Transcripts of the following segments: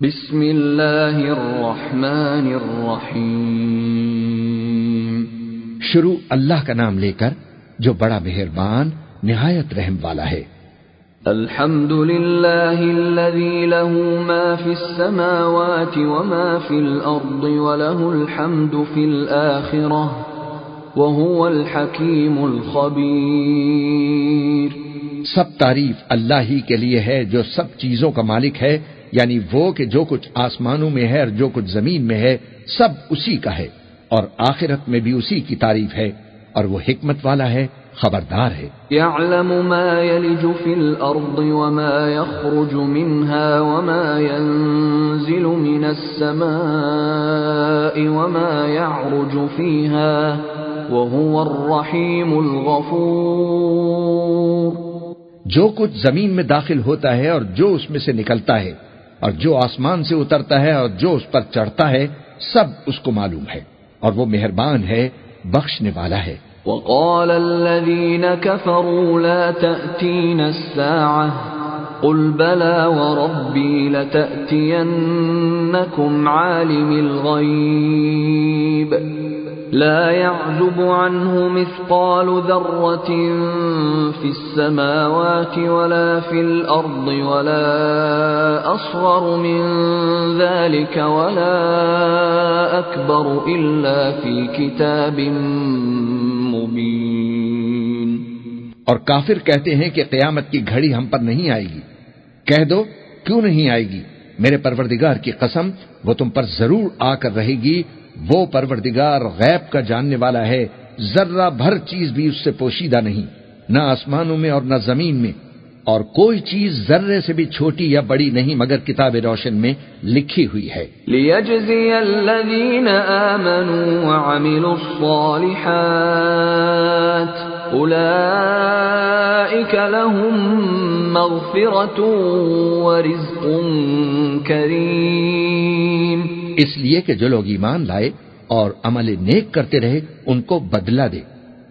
بسم اللہ الرحمن الرحیم شروع اللہ کا نام لے کر جو بڑا مہربان نہایت رحم والا ہے۔ الحمد للہ الذي له ما في السماوات وما في الارض وله الحمد في الاخرة وهو الحكيم الخبير سب تعریف اللہ ہی کے لیے ہے جو سب چیزوں کا مالک ہے۔ یعنی وہ کہ جو کچھ آسمانوں میں ہے اور جو کچھ زمین میں ہے سب اسی کا ہے اور آخرت میں بھی اسی کی تعریف ہے اور وہ حکمت والا ہے خبردار ہے۔ يعلم ما يلج في الأرض وما يخرج منها وما ينزل من السماء وما يعرج فيها وهو الرحيم الغفور۔ جو کچھ زمین میں داخل ہوتا ہے اور جو اس میں سے نکلتا ہے اور جو آسمان سے اترتا ہے اور جو اس پر چڑھتا ہے، سب اس کو معلوم ہے۔ اور وہ مہربان ہے، بخشنے والا ہے۔ وقال الذين كفروا لا تأتين الساعة، قل بلى وربي لتأتينكم عالم الغيب۔ لا يعزب عنه مثقال ذرة في السماوات ولا في الأرض ولا أصغر من ذلك ولا أكبر إلا في كتاب مبين. اور کافر کہتے ہیں کہ قیامت کی گھڑی ہم پر نہیں آئے گی۔ کہہ دو، کیوں نہیں آئے گی؟ میرے پروردگار کی قسم، وہ تم پر ضرور آ کر رہے گی وہ پروردگار غیب کا جاننے والا ہے، ذرہ بھر چیز بھی اس سے پوشیدہ نہیں، نہ آسمانوں میں اور نہ زمین میں، اور کوئی چیز ذرے سے بھی چھوٹی یا بڑی نہیں، مگر کتاب روشن میں لکھی ہوئی ہے۔ لِيَجْزِيَ الَّذِينَ آمَنُوا وَعَمِلُوا الصَّالِحَاتِ أُولَئِكَ لَهُم مَغْفِرَةٌ وَرِزْقٌ كَرِيمٌ۔ اس لیے کہ جو لوگ ایمان لائے اور عمل نیک کرتے رہے ان کو بدلہ دے۔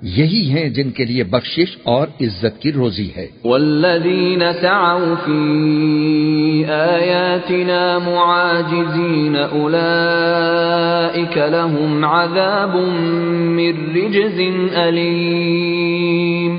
یہی ہیں جن کے لیے بخشش اور عزت کی روزی ہے۔ والذین سعوا فی آیاتنا معاجزین اولئک لهم عذاب من رجز علیم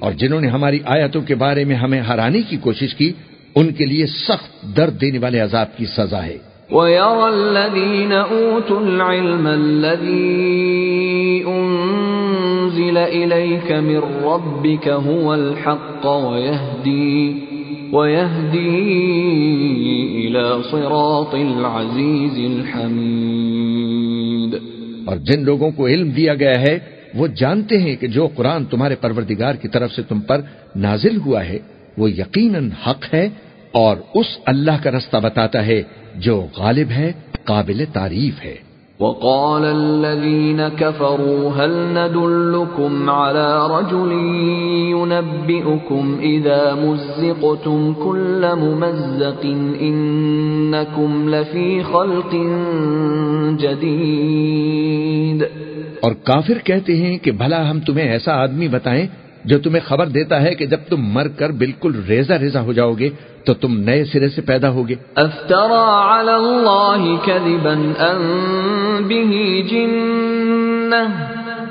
اور جنہوں نے ہماری آیتوں کے بارے میں ہمیں ہرانے کی کوشش کی ان کے لیے سخت درد دینے والے عذاب کی سزا ہے۔ وَيَرَى الَّذِينَ أُوتُوا الْعِلْمَ الَّذِي أُنزِلَ إِلَيْكَ مِن رَّبِّكَ هُوَ الْحَقَّ وَيَهْدِي وَيَهْدِي إِلَى صِرَاطِ الْعَزِيزِ الْحَمِيدِ اور جن لوگوں کو علم دیا گیا ہے، وہ جانتے ہیں کہ جو قرآن تمہارے پروردگار کی طرف سے تم پر نازل ہوا ہے، وہ یقیناً حق ہے اور اس اللہ کا رستہ بتاتا ہے جو غالب ہے قابل تعریف ہے۔ وقال الذين كفروا هل ندلكم على رجل ينبئكم إذا مزقتم كل ممزق إنكم لفي خلق جديد۔ اور کافر کہتے ہیں کہ بھلا ہم تمہیں ایسا آدمی بتائیں جو تمہیں خبر دیتا ہے کہ جب تم مر کر بالکل ریزہ ریزہ ہو جاؤ گے تو تم نئے سرے سے پیدا ہوگے۔ افترا علی اللہ کذبا به جنہ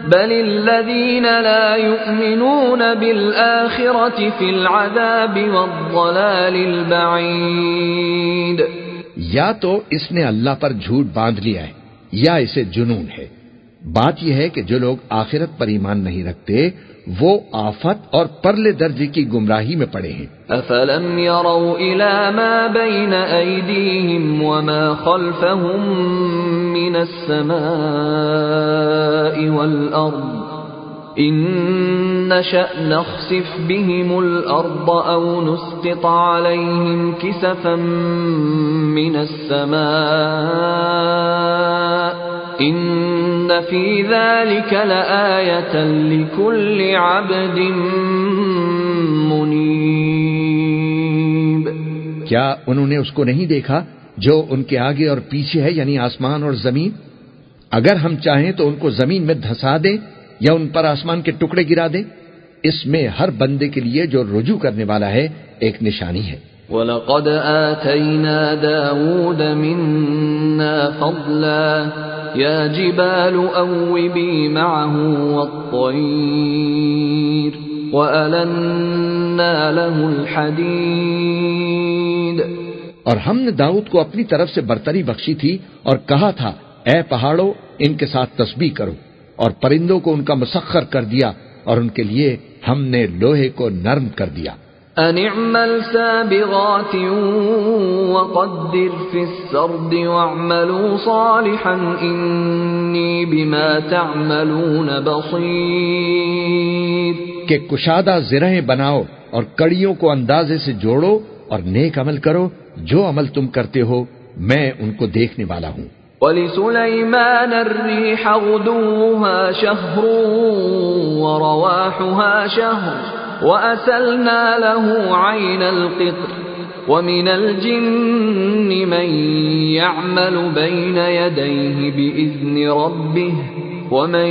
بل الذین لا یؤمنون بالآخرة فی العذاب والضلال البعید۔ یا تو اس نے اللہ پر جھوٹ باندھ لیا ہے یا اسے جنون ہے۔ بات یہ ہے کہ جو لوگ آخرت پر ایمان نہیں رکھتے وہ آفت اور پرلے درجے کی گمراہی میں پڑے ہیں۔ افلم يروا الى ما بين ايديهم وما خلفهم من السماء والارض ان نشأ نخسف بهم الارض او نسقط عليهم كسفا من السماء ان فی ذلك لآیتا لکل عبد منیب کیا انہوں نے اس کو نہیں دیکھا جو ان کے آگے اور پیچھے ہے یعنی آسمان اور زمین؟ اگر ہم چاہیں تو ان کو زمین میں دھسا دیں یا ان پر آسمان کے ٹکڑے گرا دیں۔ اس میں ہر بندے کے لیے جو رجوع کرنے والا ہے، ایک نشانی ہے۔ وَلَقَدْ آتَيْنَا دَاوُودَ مِنَّا فَضْلًا. يَا جِبَالُ أَوِّبِي مَعَهُ وَالطَّيْرَ وَأَلَنَّا لَهُ الْحَدِيدَ. اور ہم نے داؤد کو اپنی طرف سے برتری بخشی تھی اور کہا تھا، اے پہاڑوں، ان کے ساتھ تسبیح کرو، اور پرندوں کو ان کا مسخر کر دیا، اور ان کے لیے ہم نے لوہے کو نرم کر دیا۔ ان اعمل سابغات وقدر في السرد واعملوا صالحا اني بما تعملون بصير کہ کشادہ زرہیں بناؤ اور کڑیوں کو اندازے سے جوڑو اور نیک عمل کرو جو عمل تم کرتے ہو میں ان کو دیکھنے والا ہوں۔ ولسليمان الريح غدوها شهر ورواحها شهر وأسلنا له عين القطر ومن الجن من يعمل بين يديه بإذن ربه ومن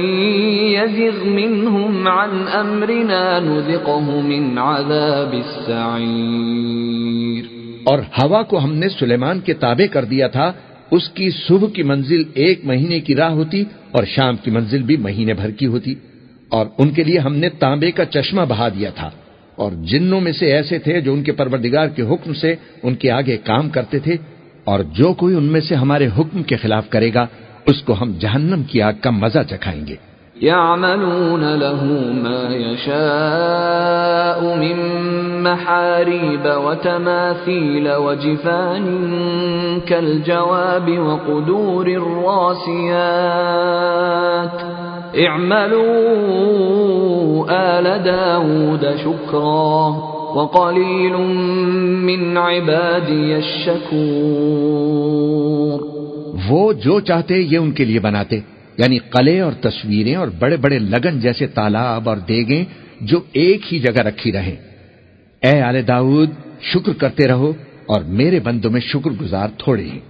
يزغ منهم عن أمرنا نذقه من عذاب السعير اور ہوا کو ہم نے سلیمان کے تابع کر دیا تھا، اس کی صبح کی منزل ایک مہینے کی راہ ہوتی اور شام کی منزل بھی مہینے بھر کی ہوتی۔ اور ان کے لیے ہم نے تانبے کا چشمہ بہا دیا تھا۔ اور جنوں میں سے ایسے تھے جو ان کے پروردگار کے حکم سے ان کے آگے کام کرتے تھے۔ اور جو کوئی ان میں سے ہمارے حکم کے خلاف کرے گا، اس کو ہم جہنم کی آگ کا مزہ چکھائیں گے۔ يعملون له ما يشاء من محاريب وتماثيل وجفان كالجواب وقدور الراسيات اعملوا آل داود شكرا وقليل من عبادي الشكور وہ جو چاہتے یہ ان کے لیے بناتے یعنی قلعے اور تصویریں اور بڑے بڑے لگن جیسے تالاب اور دیگیں جو ایک ہی جگہ رکھی رہیں۔ اے آل داود، شکر کرتے رہو اور میرے بندوں میں شکر گزار تھوڑے ہیں۔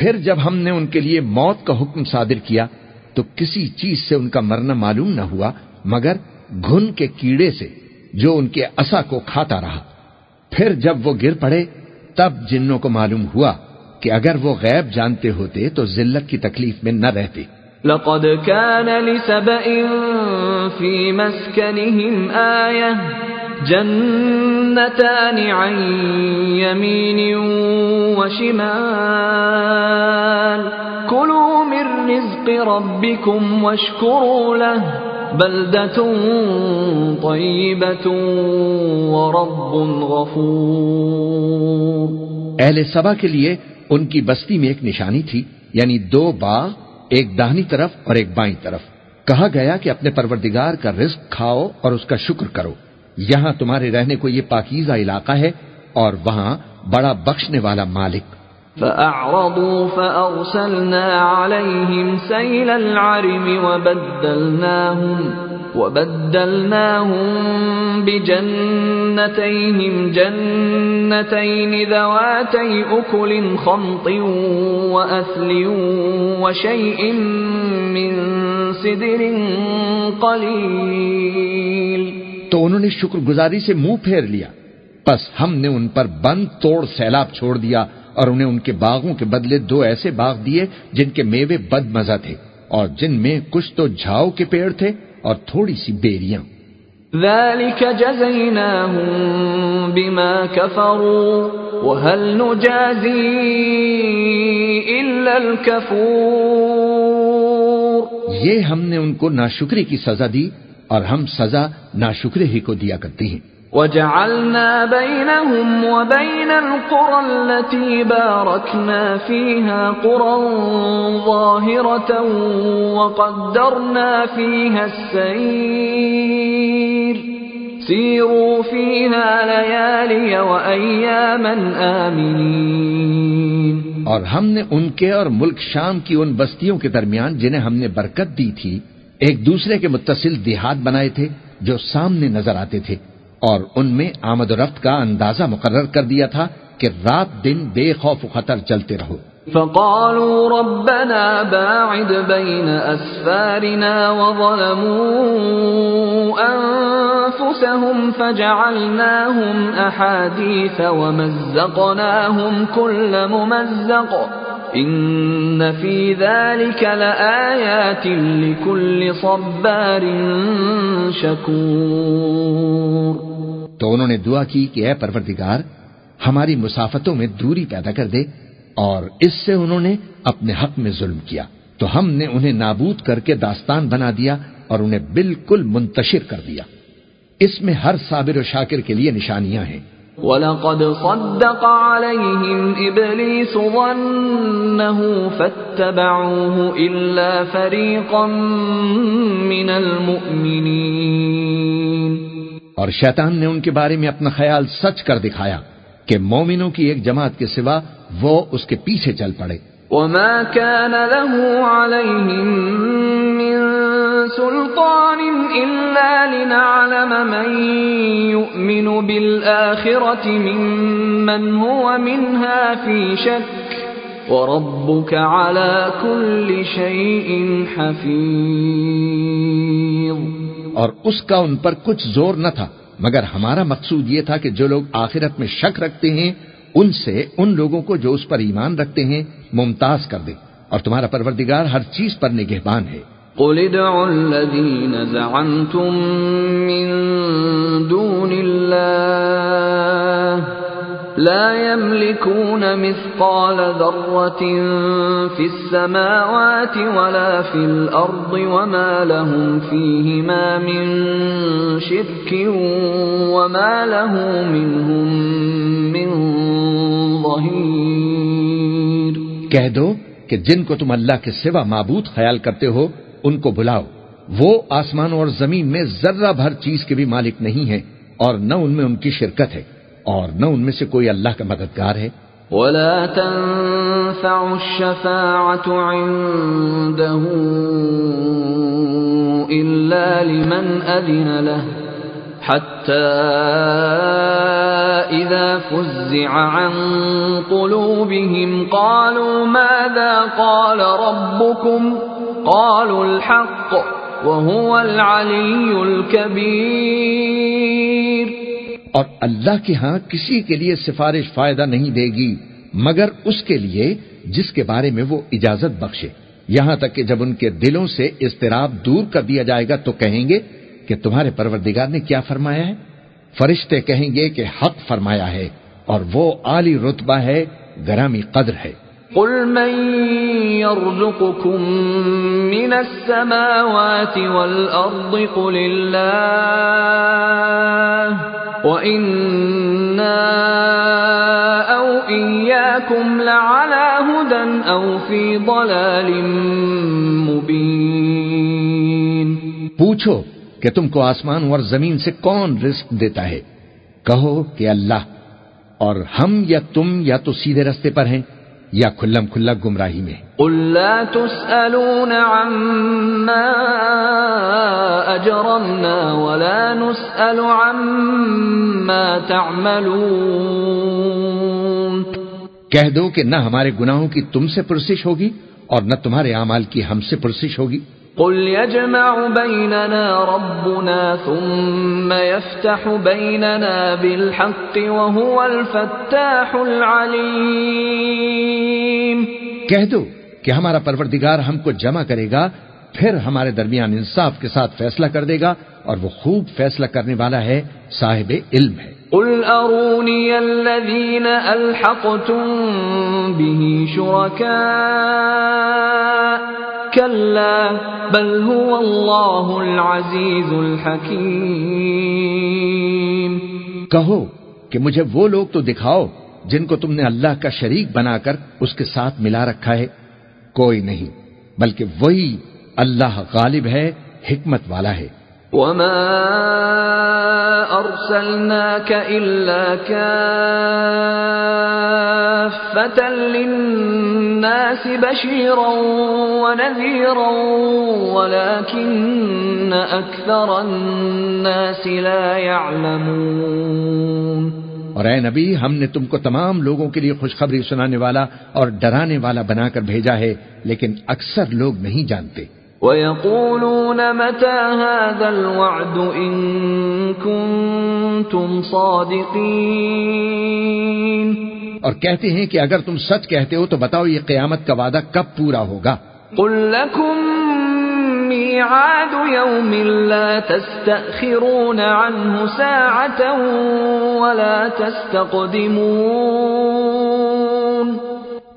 پھر جب ہم نے ان کے لیے موت کا حکم صادر کیا، تو کسی چیز سے ان کا مرنا معلوم نہ ہوا، مگر گھن کے کیڑے سے جو ان کے اصا کو کھاتا رہا۔ پھر جب وہ گر پڑے، تب جنوں کو معلوم ہوا کہ اگر وہ غیب جانتے ہوتے، تو ذلت کی تکلیف میں نہ رہتے۔ لقد كان لسبئ في مسكنهم آية جنتان عن يمين وشمال. كلوا من رزق ربكم واشكروا له. بلدة طيبة ورب غفور. اہل سبا کے لیے ان کی بستی میں ایک نشانی تھی یعنی دو باغ، ایک دہنی طرف اور ایک بائیں طرف۔ کہا گیا کہ اپنے پروردگار کا رزق کھاؤ اور اس کا شکر کرو۔ یہاں تمہارے رہنے کو یہ پاکیزہ علاقہ ہے اور وہاں بڑا بخشنے والا مالک۔ فأعرضوا فأرسلنا عليهم سيل العرم وبدلناهم وبدلناهم بجنتيهم جنتين ذواتي أكل خمط وأثل وشيء من سدر قليل تو انہوں نے شکر گزاری سے منہ پھیر لیا۔ بس ہم نے ان پر بند توڑ سیلاب چھوڑ دیا اور انہیں ان کے باغوں کے بدلے دو ایسے باغ دیے جن کے میوے بد مزہ تھے اور جن میں کچھ تو جھاؤ کے پیڑ تھے اور تھوڑی سی بیریاں۔ ذلك جزيناهم بما كفروا وهل نجازي إلا الكفور یہ ہم نے ان کو ناشکری کی سزا دی اور ہم سزا ناشکرے ہی کو دیا کرتے ہیں۔ وجعلنا بينهم وبين القرى التي باركنا فيها قرى ظاهرة وقدرنا فيها السير سيروا فيها ليالي وأياما آمنين اور ہم نے ان کے اور ملک شام کی ان بستیوں کے درمیان جنہیں ہم نے برکت دی تھی ایک دوسرے کے متصل دیہات بنائے تھے جو سامنے نظر آتے تھے اور ان میں آمد و رفت کا اندازہ مقرر کر دیا تھا کہ رات دن بے خوف و خطر چلتے رہو۔ فقالوا ربنا باعد بين أسفارنا وظلموا أنفسهم فجعلناهم أحاديث ومزقناهم كل ممزق إن في ذلك لآيات لكل صبار شكور تو انہوں نے دعا کی کہ اے پروردگار، ہماری مسافتوں میں دوری پیدا کر دے اور اس سے انہوں نے اپنے حق میں ظلم کیا۔ تو ہم نے انہیں نابود کر کے داستان بنا دیا اور انہیں بالکل منتشر کر دیا۔ اس میں ہر صابر و شاکر کے لیے نشانیاں ہیں۔ وَلَقَدْ صَدَّقَ عَلَيْهِمْ إِبْلِيسُ ظَنَّهُ فَاتَّبَعُوهُ إِلَّا فَرِيقًا مِّنَ الْمُؤْمِنِينَ. اور شیطان نے ان کے بارے میں اپنا خیال سچ کر دکھایا کہ مومنوں کی ایک جماعت کے سوا وہ اس کے پیچھے چل پڑے۔ وما كان له عليهم من سلطان إلا لنعلم من يؤمن بالآخرة ممن هو منها في شك وربك على كل شيء حفيظ. اور اس کا ان پر کچھ زور نہ تھا، مگر ہمارا مقصود یہ تھا کہ جو لوگ آخرت میں شک رکھتے ہیں، ان سے ان لوگوں کو جو اس پر ایمان رکھتے ہیں، ممتاز کر دے۔ اور تمہارا پروردگار ہر چیز پر نگہبان ہے۔ قل ادعوا الذين زعمتم من دون الله لا يملكون مثقال ذرة في السماوات ولا في الأرض وما لهم فيهما من شرك وما له منهم من ظهير کہہ دو کہ جن کو تم اللہ کے سوا معبود خیال کرتے ہو ان کو بلاؤ۔ وہ آسمانوں اور زمین میں ذرہ بھر چیز کے بھی مالک نہیں ہے اور نہ ان میں ان کی شرکت ہے اور نہ ان میں سے کوئی اللہ کا مددگار ہے۔ ولا تنفع الشفاعة عنده إلا لمن أذن له حتى إذا فزع عن قلوبهم قالوا ماذا قال ربكم قالوا الحق وهو العلي الكبير۔ اور اللہ کے ہاں کسی کے لیے سفارش فائدہ نہیں دے گی، مگر اس کے لیے جس کے بارے میں وہ اجازت بخشے۔ یہاں تک کہ جب ان کے دلوں سے اضطراب دور کر دیا جائے گا تو کہیں گے کہ تمہارے پروردگار نے کیا فرمایا ہے؟ فرشتے کہیں گے کہ حق فرمایا ہے اور وہ عالی رتبہ ہے، گرامی قدر ہے۔ قل من يرزقكم من السماوات والأرض قل الله وإنا أو إياكم لعلى هدى أو في ضلال مبين پوچھو کہ تم کو آسمان اور زمین سے کون رزق دیتا ہے؟ کہو کہ اللہ اور ہم یا تم یا تو سیدھے رستے پر ہیں۔ یا کھلم کھلا گمراہی میں۔ قل لا تسألون عما أجرمنا ولا نسأل عما تعملون۔ کہہ دو کہ نہ ہمارے گناہوں کی تم سے پرسش ہوگی اور نہ تمہارے اعمال کی ہم سے پرسش ہوگی۔ قل يجمع بيننا ربنا ثم يفتح بيننا بالحق وهو الفتاح العليم کہہ دو کہ ہمارا پروردگار ہم کو جمع کرے گا، پھر ہمارے درمیان انصاف کے ساتھ فیصلہ کر دے گا اور وہ خوب فیصلہ کرنے والا ہے صاحب علم ہے۔ قل أروني الذين ألحقتم به شركاء كلا بل هو الله العزيز الحكيم کہو کہ مجھے وہ لوگ تو دکھاؤ جن کو تم نے اللہ کا شریک بنا کر اس کے ساتھ ملا رکھا ہے۔ کوئی نہیں، بلکہ وہی اللہ غالب ہے، حکمت والا ہے۔ وما أرسلناك إلا كافة للناس بشيرا ونذيرا ولكن أكثر الناس لا يعلمون اور اے نبی، ہم نے تم کو تمام لوگوں کے لیے خوشخبری سنانے والا اور ڈرانے والا بنا کر بھیجا ہے، لیکن اکثر لوگ نہیں جانتے۔ وَيَقُولُونَ مَتَى هَذَا الْوَعْدُ إِن كُنتُمْ صَادِقِينَ اور کہتے ہیں کہ اگر تم سچ کہتے ہو تو بتاؤ یہ قیامت کا وعدہ کب پورا ہوگا؟ قُل لَكُمْ ميعاد يوم لا تستأخرون عنه ساعة ولا تستقدمون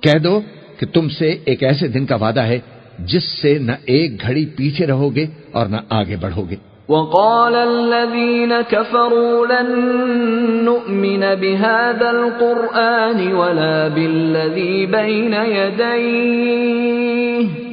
کہہ دو کہ تم سے ایک ایسے دن کا وعدہ ہے جس سے نہ ایک گھڑی پیچھے رہو گے اور نہ آگے بڑھو گے۔ وقال الذين كفروا لن نؤمن بهذا القرآن ولا بالذي بين يديه۔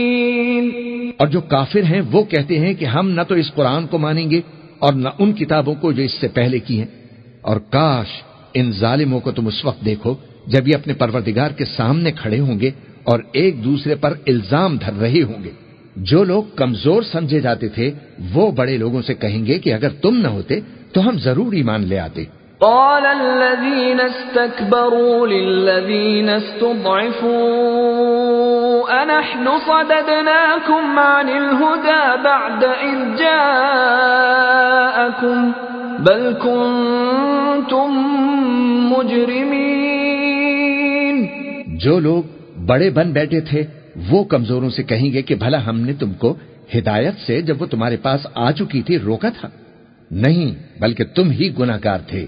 اور جو کافر ہیں وہ کہتے ہیں کہ ہم نہ تو اس قرآن کو مانیں گے اور نہ ان کتابوں کو جو اس سے پہلے کی ہیں۔ اور کاش ان ظالموں کو تم اس وقت دیکھو جب یہ اپنے پروردگار کے سامنے کھڑے ہوں گے اور ایک دوسرے پر الزام دھر رہے ہوں گے۔ جو لوگ کمزور سمجھے جاتے تھے، وہ بڑے لوگوں سے کہیں گے کہ اگر تم نہ ہوتے تو ہم ضرور ایمان لے آتے۔ قال الذين استكبروا للذين استضعفوا أنحن صددناكم عن الهدى بعد إذ جاءكم بل كنتم مجرمين جو لوگ بڑے بن بیٹھے تھے، وہ کمزوروں سے کہیں گے کہ بھلا ہم نے تم کو ہدایت سے جب وہ تمہارے پاس آ چکی تھی، روکا تھا۔ نہیں، بلکہ تم ہی گناہگار تھے۔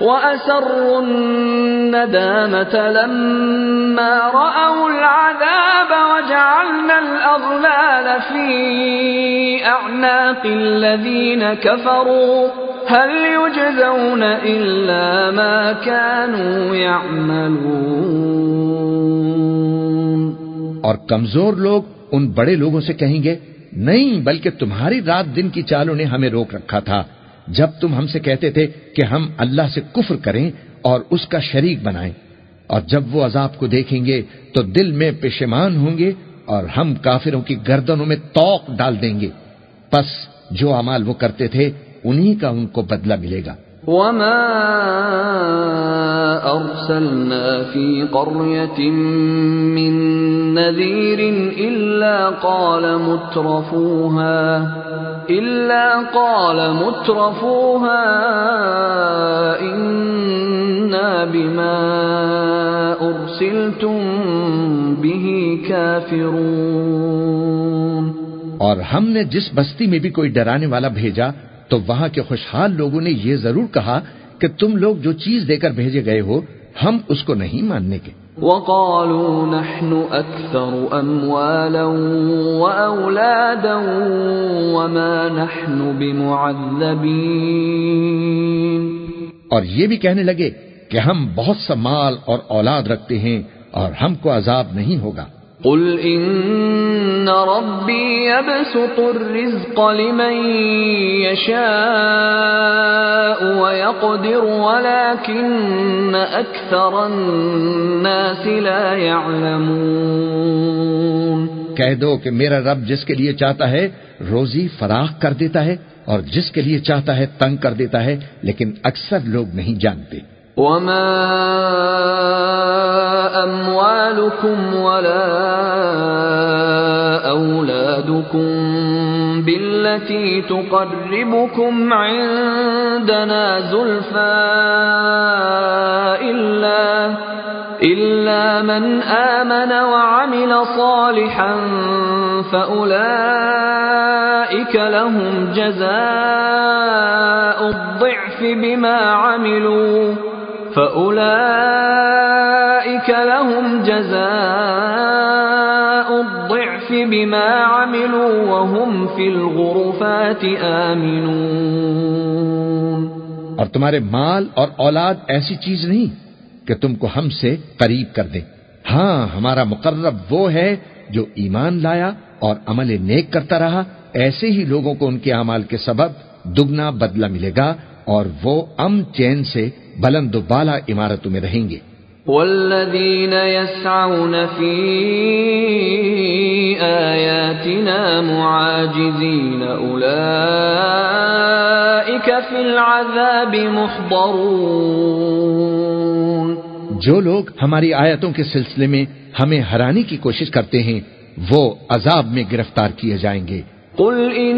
وأسروا الندامة لما رأوا العذاب وجعلنا الأغلال في أعناق الذين كفروا هل يجزون إلا ما كانوا يعملون اور کمزور لوگ ان بڑے لوگوں سے کہیں گے، نہیں، بلکہ تمہاری رات دن کی چالوں نے ہمیں روک رکھا تھا۔ جب تم ہم سے کہتے تھے کہ ہم اللہ سے کفر کریں اور اس کا شریک بنائیں، اور جب وہ عذاب کو دیکھیں گے تو دل میں پشمان ہوں گے اور ہم کافروں کی گردنوں میں توق ڈال دیں گے۔ پس جو امال وہ کرتے تھے، انہی کا ان کو بدلہ ملے گا۔ وما أرسلنا في قرية من نذير إلا قال مترفوها إلا قال مترفوها إنا بما أرسلتم به كافرون اور ہم نے جس بستی میں بھی کوئی ڈرانے والا بھیجا، تو وہاں کے خوشحال لوگوں نے یہ ضرور کہا کہ تم لوگ جو چیز دے کر بھیجے گئے ہو ہم اس کو نہیں ماننے کے۔ وقالوا نحن اكثر اموالا واولادا وما نحن بمعذبين اور یہ بھی کہنے لگے کہ ہم بہت سا مال اور اولاد رکھتے ہیں اور ہم کو عذاب نہیں ہوگا۔ قل ان ربي يبسط الرزق لمن يشاء ويقدر، ولكن اكثر الناس لا يعلمون. کہہ دو کہ میرا رب جس کے لیے چاہتا ہے روزی فراخ کر دیتا ہے اور جس کے لیے چاہتا ہے تنگ کر دیتا ہے، لیکن اکثر لوگ نہیں جانتے۔ وما أموالكم ولا أولادكم بالتي تقربكم عندنا زلفى إلا, إلا من آمن وعمل صالحا فأولئك لهم جزاء الضعف بما عملوا. فأولئك لهم جزاء الضعف بما عملوا وهم في الغرفات آمنون اور تمہارے مال اور اولاد ایسی چیز نہیں کہ تم کو ہم سے قریب کر دے۔ ہاں ہمارا مقرب وہ ہے جو ایمان لایا اور عمل نیک کرتا رہا، ایسے ہی لوگوں کو ان کے اعمال کے سبب دگنا بدلہ ملے گا اور وہ ام چین سے بلند و بالا عمارتوں میں رہیں گے۔ والذین يسعون فی آیاتنا معاجزین اولئیک فی العذاب محضرون۔ جو لوگ ہماری آیتوں کے سلسلے میں ہمیں ہرانے کی کوشش کرتے ہیں وہ عذاب میں گرفتار کیے جائیں گے۔ قل ان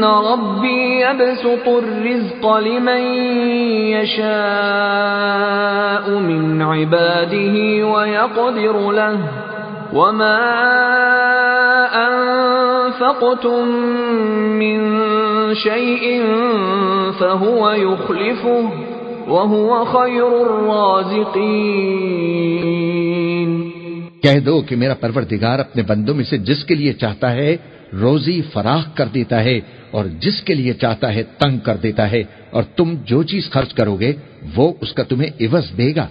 ان ربی يبسط الرزق لمن يشاء من عباده ويقدر له وما انفقتم من شيء فهو يخلفه وهو خير الرازقين۔ کہہ دو کہ میرا پروردگار اپنے بندوں میں سے جس کے لیے چاہتا ہے روزی فراخ کر دیتا ہے اور جس کے لیے چاہتا ہے تنگ کر دیتا ہے اور تم جو چیز خرچ کرو گے، وہ اس کا تمہیں عوض دے گا۔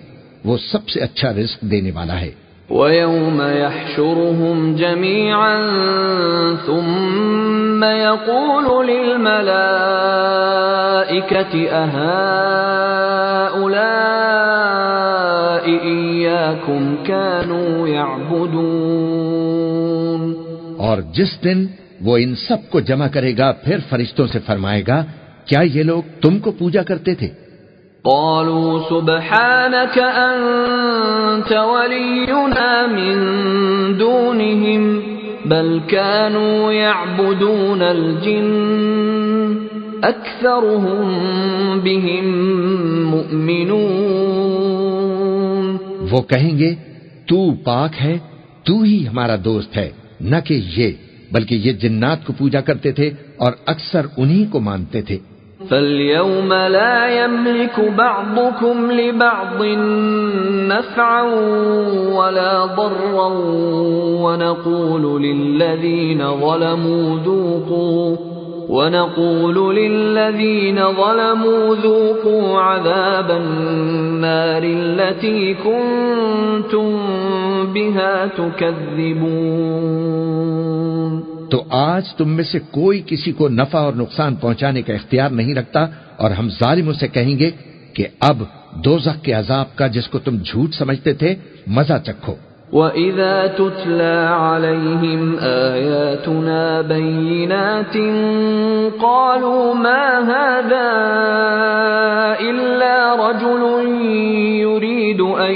وہ سب سے اچھا رزق دینے والا ہے۔ وَيَوْمَ يَحْشُرُهُمْ جَمِيعًا ثُمَّ يَقُولُ لِلْمَلَائِكَةِ أَهَٰؤُلَاءِ إِيَّاكُمْ كَانُوا يَعْبُدُونَ اور جس دن وہ ان سب کو جمع کرے گا پھر فرشتوں سے فرمائے گا کیا یہ لوگ تم کو پوجا کرتے تھے؟ قالوا سبحانك أنت ولينا من دونهم بل كانوا يعبدون الجن أكثرهم بهم مؤمنون. وہ کہیں گے تو پاک ہے تو ہی ہمارا دوست ہے۔ نہ کہ یہ، بلکہ یہ جنات کو پوجا کرتے تھے اور اکثر انہی کو مانتے تھے۔ فَالْيَوْمَ لَا يَمْلِكُ بَعْضُكُمْ لِبَعْضٍ نَفْعًا وَلَا ضَرًّا وَنَقُولُ لِلَّذِينَ ظَلَمُوا ذُوقُوا، وَنَقُولُ لِلَّذِينَ ظَلَمُوا ذُوقُوا عَذَابَ النَّارِ الَّتِي كُنتُم بِهَا تُكَذِّبُونَ تو آج تم میں سے کوئی کسی کو نفع اور نقصان پہنچانے کا اختیار نہیں رکھتا اور ہم ظالموں سے کہیں گے کہ اب دوزخ کے عذاب کا جس کو تم جھوٹ سمجھتے تھے مزہ چکھو۔ وَإِذَا تُتْلَى عَلَيْهِمْ آيَاتُنَا بَيِّنَاتٍ قَالُوا مَا هَذَا إِلَّا رَجُلٌ يُرِيدُ أَن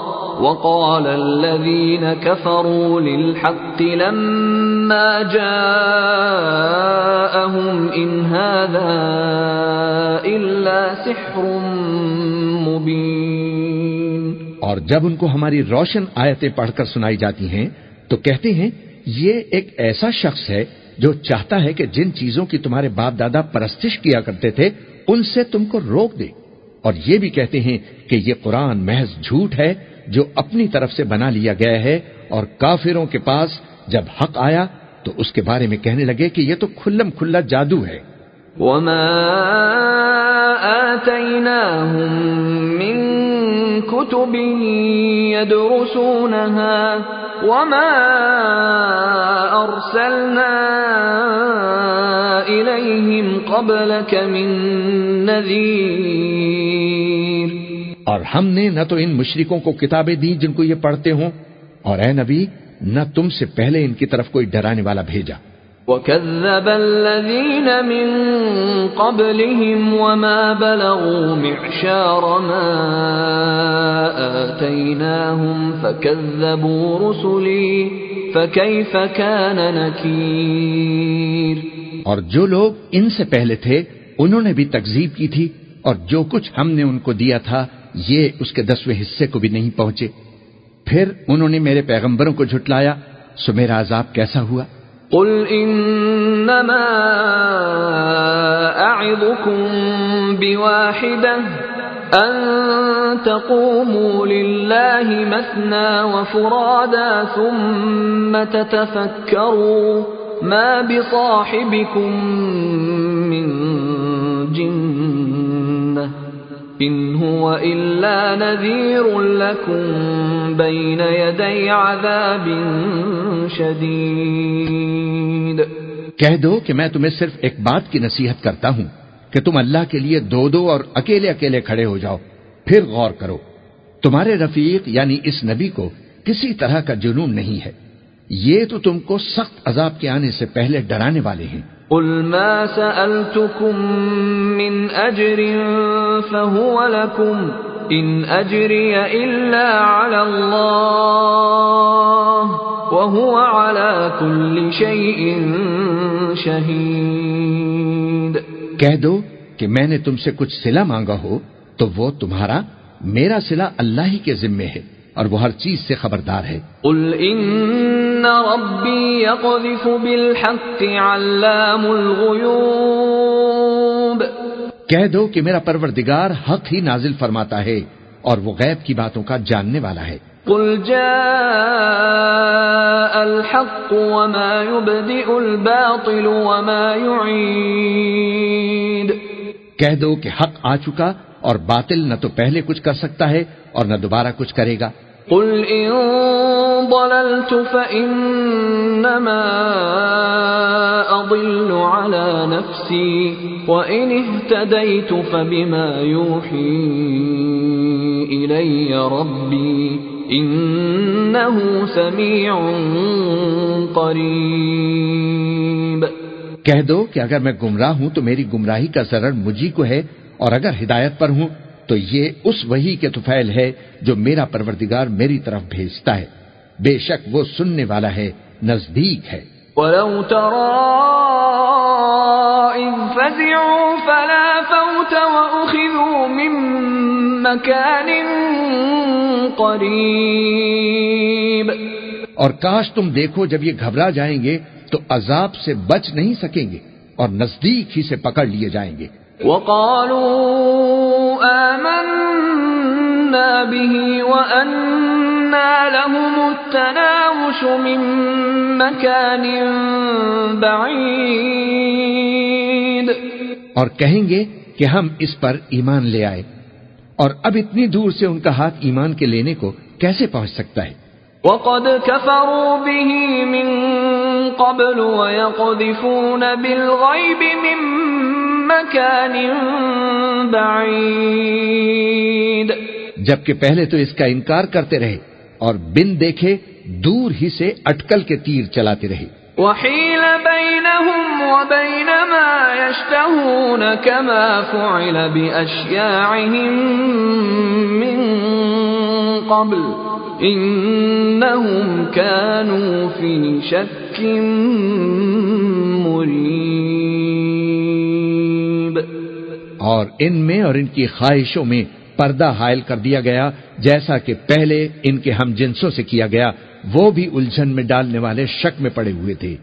وقال الذين كفروا للحق لما جاءهم إن هذا إلا سحر مبين. اور جب ان کو ہماری روشن آیتیں پڑھ کر سنائی جاتی ہیں، تو کہتے ہیں، یہ ایک ایسا شخص ہے جو چاہتا ہے کہ جن چیزوں کی تمہارے باپ دادا پرستش کیا کرتے تھے، ان سے تم کو روک دے۔ اور یہ بھی کہتے ہیں کہ یہ قرآن محض جھوٹ ہے جو اپنی طرف سے بنا لیا گیا ہے اور کافروں کے پاس جب حق آیا تو اس کے بارے میں کہنے لگے کہ یہ تو کھلم کھلا جادو ہے۔ وما آتيناهم من كتب يدرسونها وما أرسلنا إليهم قبلك من نذير اور ہم نے نہ تو ان مشرکوں کو کتابیں دی جن کو یہ پڑھتے ہوں اور اے نبی نہ تم سے پہلے ان کی طرف کوئی ڈرانے والا بھیجا۔ وكذب الذين من قبلهم وما بلغوا معشار ما آتيناهم فكذبوا رسلي فكيف كان نكير۔ اور جو لوگ ان سے پہلے تھے انہوں نے بھی تکذیب کی تھی اور جو کچھ ہم نے ان کو دیا تھا یہ اس کے دسویں حصے کو بھی نہیں پہنچے۔ پھر انہوں نے میرے پیغمبروں کو جھٹلایا، سو میرا عذاب کیسا ہوا؟ قل انما اعظكم بواحده ان تقوموا لله مثنى وفرادا ثم تتفكروا ما بصاحبكم من جنه ان هو الا نذير لكم بین یدی عذاب شدید کہہ دو کہ میں تمہیں صرف ایک بات کی نصیحت کرتا ہوں کہ تم اللہ کے لیے دو دو اور اکیلے اکیلے کھڑے ہو جاؤ، پھر غور کرو۔ تمہارے رفیق یعنی اس نبی کو کسی طرح کا جنون نہیں ہے۔ یہ تو تم کو سخت عذاب کے آنے سے پہلے ڈرانے والے ہیں۔ قل ما سألتكم من أجر فهو لكم ان اجری الا علی اللہ وهو على كل شيء شہید کہہ دو کہ میں نے تم سے کچھ صلہ مانگا ہو تو وہ تمہارا میرا صلہ اللہ ہی کے ذمے ہے۔ اور وہ ہر چیز سے خبردار ہے۔ قل ان ربی يقذف بالحق علام الغیوب کہہ دو کہ میرا پروردگار حق ہی نازل فرماتا ہے اور وہ غیب کی باتوں کا جاننے والا ہے۔ قل جاء الحق وما يبدئ الباطل وما يعيد۔ کہہ دو کہ حق آ چکا اور باطل نہ تو پہلے کچھ کر سکتا ہے اور نہ دوبارہ کچھ کرے گا۔ قل ان ضللت فانما اضل على نفسي وان اهتديت فبما يوحي الي ربي انه سميع قريب۔ کہہ دو کہ اگر میں گمراہ ہوں تو میری گمراہی کا ضرر مجھی کو ہے اور اگر ہدایت پر ہوں تو یہ اس وہی کے توفیل ہے جو میرا پروردگار میری طرف بھیجتا ہے۔ بے شک وہ سننے والا ہے نزدیک ہے۔ وَلَوْ تَرَى إِذْ فَزِعُوا فَلَا فَوْتَ وَأُخِذُوا مِن مَكَانٍ قَرِيبٍ۔ اور کاش تم دیکھو جب یہ گھبرا جائیں گے تو عذاب سے بچ نہیں سکیں گے اور نزدیک ہی سے پکڑ لیے جائیں گے۔ وقالوا آمنا به وأنا لهم التناوش من مكان بعيد. اور کہیں گے کہ ہم اس پر ایمان لے آئے اور اب اتنی دور سے ان کا ہاتھ ایمان کے لینے کو کیسے پہنچ سکتا ہے؟ وقد كفروا به من قبل ويقذفون بالغيب من مكان بعيد۔ جبکہ پہلے تو اس کا انکار کرتے رہے اور بن دیکھے دور ہی سے اٹکل کے تیر چلاتے رہے۔ وحيل بينهم وبين ما يشتهون كما فعل بأشياعهم من قبل إنهم كانوا في شك مريب۔ اور ان میں اور ان کی خواہشوں میں پردہ حائل کر دیا گیا، جیسا کہ پہلے ان کے ہم جنسوں سے کیا گیا، وہ بھی الجھن میں ڈالنے والے شک میں پڑے ہوئے تھے۔